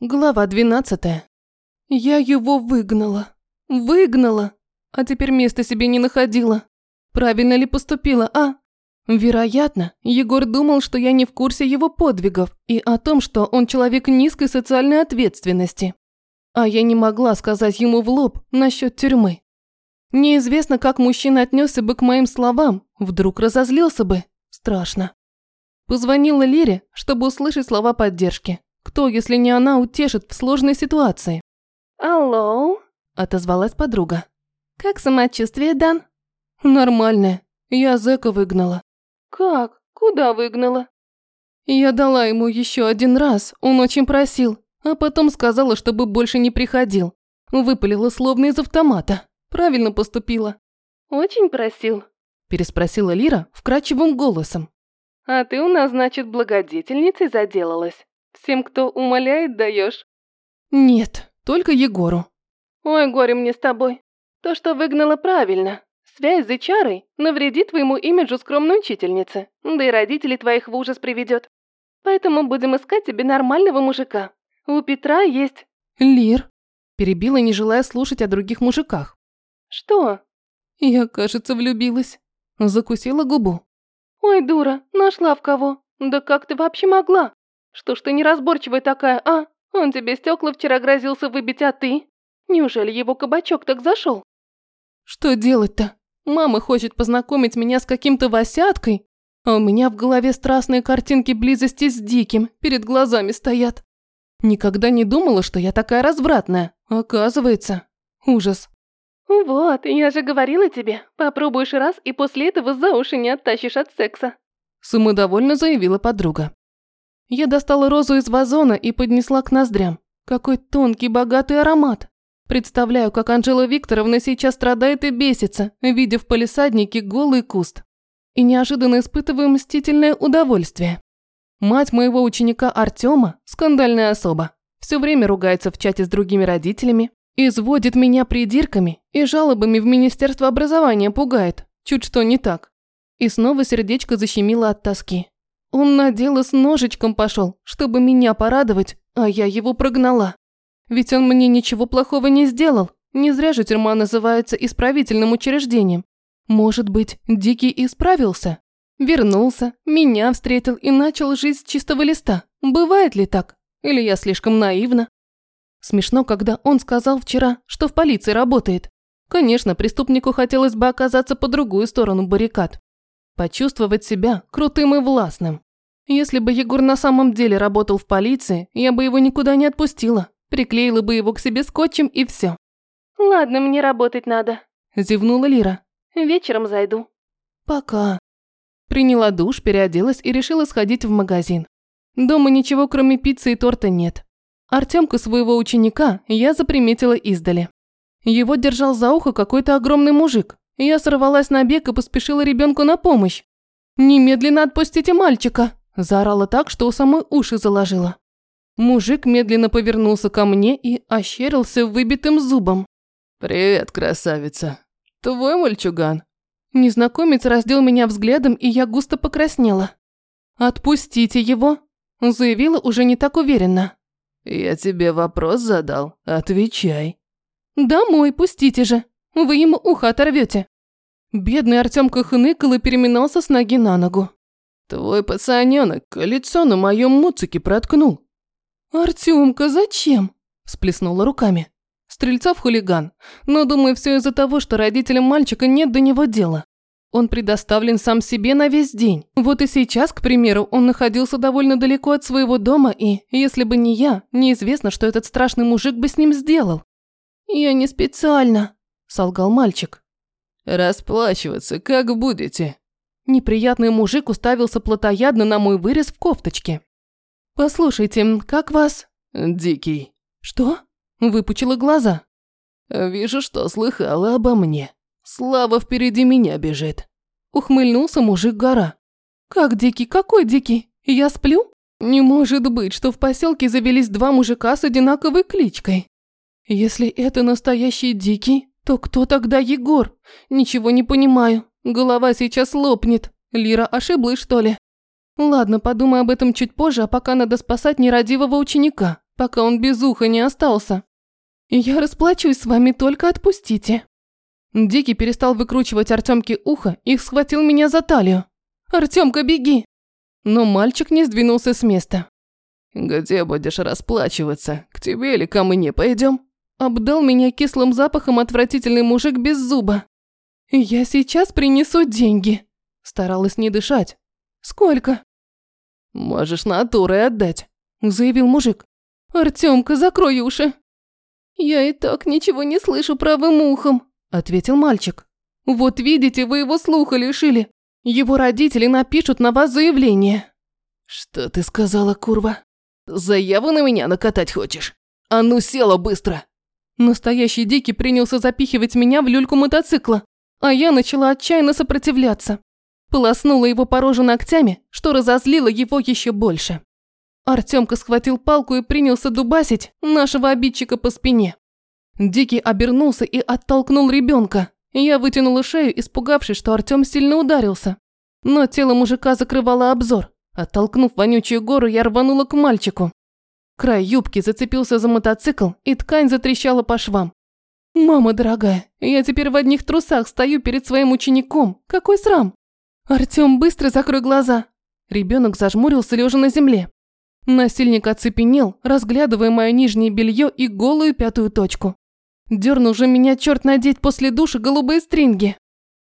Глава 12. Я его выгнала. Выгнала. А теперь места себе не находила. Правильно ли поступила, а? Вероятно, Егор думал, что я не в курсе его подвигов и о том, что он человек низкой социальной ответственности. А я не могла сказать ему в лоб насчет тюрьмы. Неизвестно, как мужчина отнесся бы к моим словам, вдруг разозлился бы. Страшно. Позвонила Лере, чтобы услышать слова поддержки. Кто, если не она, утешит в сложной ситуации? «Алло?» – отозвалась подруга. «Как самочувствие, Дан?» «Нормальное. Я зэка выгнала». «Как? Куда выгнала?» Я дала ему еще один раз, он очень просил, а потом сказала, чтобы больше не приходил. Выпалила словно из автомата. Правильно поступила. «Очень просил?» – переспросила Лира вкрадчивым голосом. «А ты у нас, значит, благодетельницей заделалась?» Всем, кто умоляет, даешь? Нет, только Егору. Ой, горе мне с тобой. То, что выгнала правильно. Связь с Ичарой навредит твоему имиджу скромной учительницы, да и родителей твоих в ужас приведет. Поэтому будем искать тебе нормального мужика. У Петра есть... Лир. Перебила, не желая слушать о других мужиках. Что? Я, кажется, влюбилась. Закусила губу. Ой, дура, нашла в кого. Да как ты вообще могла? Что ж ты неразборчивая такая, а? Он тебе стекла вчера грозился выбить, а ты? Неужели его кабачок так зашел? Что делать-то? Мама хочет познакомить меня с каким-то Васяткой, а у меня в голове страстные картинки близости с Диким перед глазами стоят. Никогда не думала, что я такая развратная. Оказывается. Ужас. Вот, я же говорила тебе, попробуешь раз и после этого за уши не оттащишь от секса. Самодовольно заявила подруга. Я достала розу из вазона и поднесла к ноздрям. Какой тонкий, богатый аромат. Представляю, как Анжела Викторовна сейчас страдает и бесится, видя в палисаднике голый куст. И неожиданно испытываю мстительное удовольствие. Мать моего ученика Артема – скандальная особа. Все время ругается в чате с другими родителями, изводит меня придирками и жалобами в Министерство образования пугает, чуть что не так. И снова сердечко защемило от тоски. Он на дело с ножичком пошел, чтобы меня порадовать, а я его прогнала. Ведь он мне ничего плохого не сделал. Не зря же тюрьма называется исправительным учреждением. Может быть, Дикий исправился? Вернулся, меня встретил и начал жить с чистого листа. Бывает ли так? Или я слишком наивна? Смешно, когда он сказал вчера, что в полиции работает. Конечно, преступнику хотелось бы оказаться по другую сторону баррикад. Почувствовать себя крутым и властным. Если бы Егор на самом деле работал в полиции, я бы его никуда не отпустила. Приклеила бы его к себе скотчем и все. «Ладно, мне работать надо», – зевнула Лира. «Вечером зайду». «Пока». Приняла душ, переоделась и решила сходить в магазин. Дома ничего, кроме пиццы и торта, нет. Артемку своего ученика я заприметила издали. Его держал за ухо какой-то огромный мужик. Я сорвалась на бег и поспешила ребенку на помощь. «Немедленно отпустите мальчика!» Заорала так, что у самой уши заложила. Мужик медленно повернулся ко мне и ощерился выбитым зубом. «Привет, красавица. Твой мальчуган?» Незнакомец раздел меня взглядом, и я густо покраснела. «Отпустите его!» Заявила уже не так уверенно. «Я тебе вопрос задал. Отвечай». «Домой, пустите же!» Вы ему ухо оторвете. Бедный Артемка хныкал и переминался с ноги на ногу. Твой пацанёнок колесо на моем муцике проткнул. Артемка, зачем? Сплеснула руками. Стрельцов хулиган, но думаю, все из-за того, что родителям мальчика нет до него дела. Он предоставлен сам себе на весь день. Вот и сейчас, к примеру, он находился довольно далеко от своего дома, и, если бы не я, неизвестно, что этот страшный мужик бы с ним сделал. Я не специально, солгал мальчик. «Расплачиваться как будете?» Неприятный мужик уставился плотоядно на мой вырез в кофточке. «Послушайте, как вас?» «Дикий». «Что?» Выпучила глаза. «Вижу, что слыхала обо мне. Слава впереди меня бежит». Ухмыльнулся мужик-гора. «Как дикий? Какой дикий? Я сплю? Не может быть, что в поселке завелись два мужика с одинаковой кличкой. Если это настоящий дикий, то кто тогда Егор? Ничего не понимаю. Голова сейчас лопнет. Лира ошиблась, что ли? Ладно, подумай об этом чуть позже, а пока надо спасать нерадивого ученика. пока он без уха не остался. Я расплачусь с вами, только отпустите. Дикий перестал выкручивать Артемке ухо и схватил меня за талию. «Артемка, беги!» Но мальчик не сдвинулся с места. «Где будешь расплачиваться? К тебе или ко мне пойдем?» Обдал меня кислым запахом отвратительный мужик без зуба. «Я сейчас принесу деньги», – старалась не дышать. «Сколько?» «Можешь натурой отдать», – заявил мужик. «Артемка, закрой уши». «Я и так ничего не слышу правым ухом», – ответил мальчик. «Вот видите, вы его слуха лишили. Его родители напишут на вас заявление». «Что ты сказала, курва? Заяву на меня накатать хочешь? А ну села быстро!» Настоящий Дикий принялся запихивать меня в люльку мотоцикла, а я начала отчаянно сопротивляться. Полоснула его по роже ногтями, что разозлило его еще больше. Артемка схватил палку и принялся дубасить нашего обидчика по спине. Дикий обернулся и оттолкнул ребенка. Я вытянула шею, испугавшись, что Артем сильно ударился. Но тело мужика закрывало обзор. Оттолкнув вонючую гору, я рванула к мальчику. Край юбки зацепился за мотоцикл, и ткань затрещала по швам. «Мама дорогая, я теперь в одних трусах стою перед своим учеником. Какой срам!» «Артём, быстро закрой глаза!» Ребенок зажмурился, лежа на земле. Насильник оцепенел, разглядывая мое нижнее белье и голую пятую точку. Дернул же меня черт надеть после душа голубые стринги.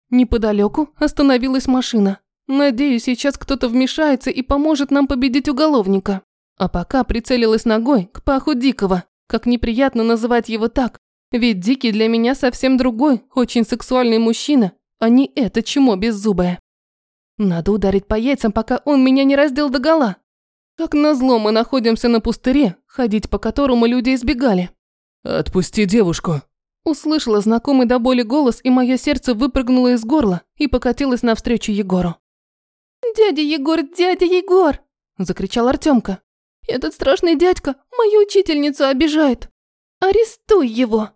Неподалеку остановилась машина. Надеюсь, сейчас кто-то вмешается и поможет нам победить уголовника. А пока прицелилась ногой к паху Дикого. Как неприятно называть его так. Ведь Дикий для меня совсем другой, очень сексуальный мужчина, а не это чмо беззубое. Надо ударить по яйцам, пока он меня не раздел догола. Как назло мы находимся на пустыре, ходить по которому люди избегали. «Отпусти девушку!» Услышала знакомый до боли голос, и мое сердце выпрыгнуло из горла и покатилось навстречу Егору. «Дядя Егор, дядя Егор!» – закричал Артемка. Этот страшный дядька мою учительницу обижает. Арестуй его!»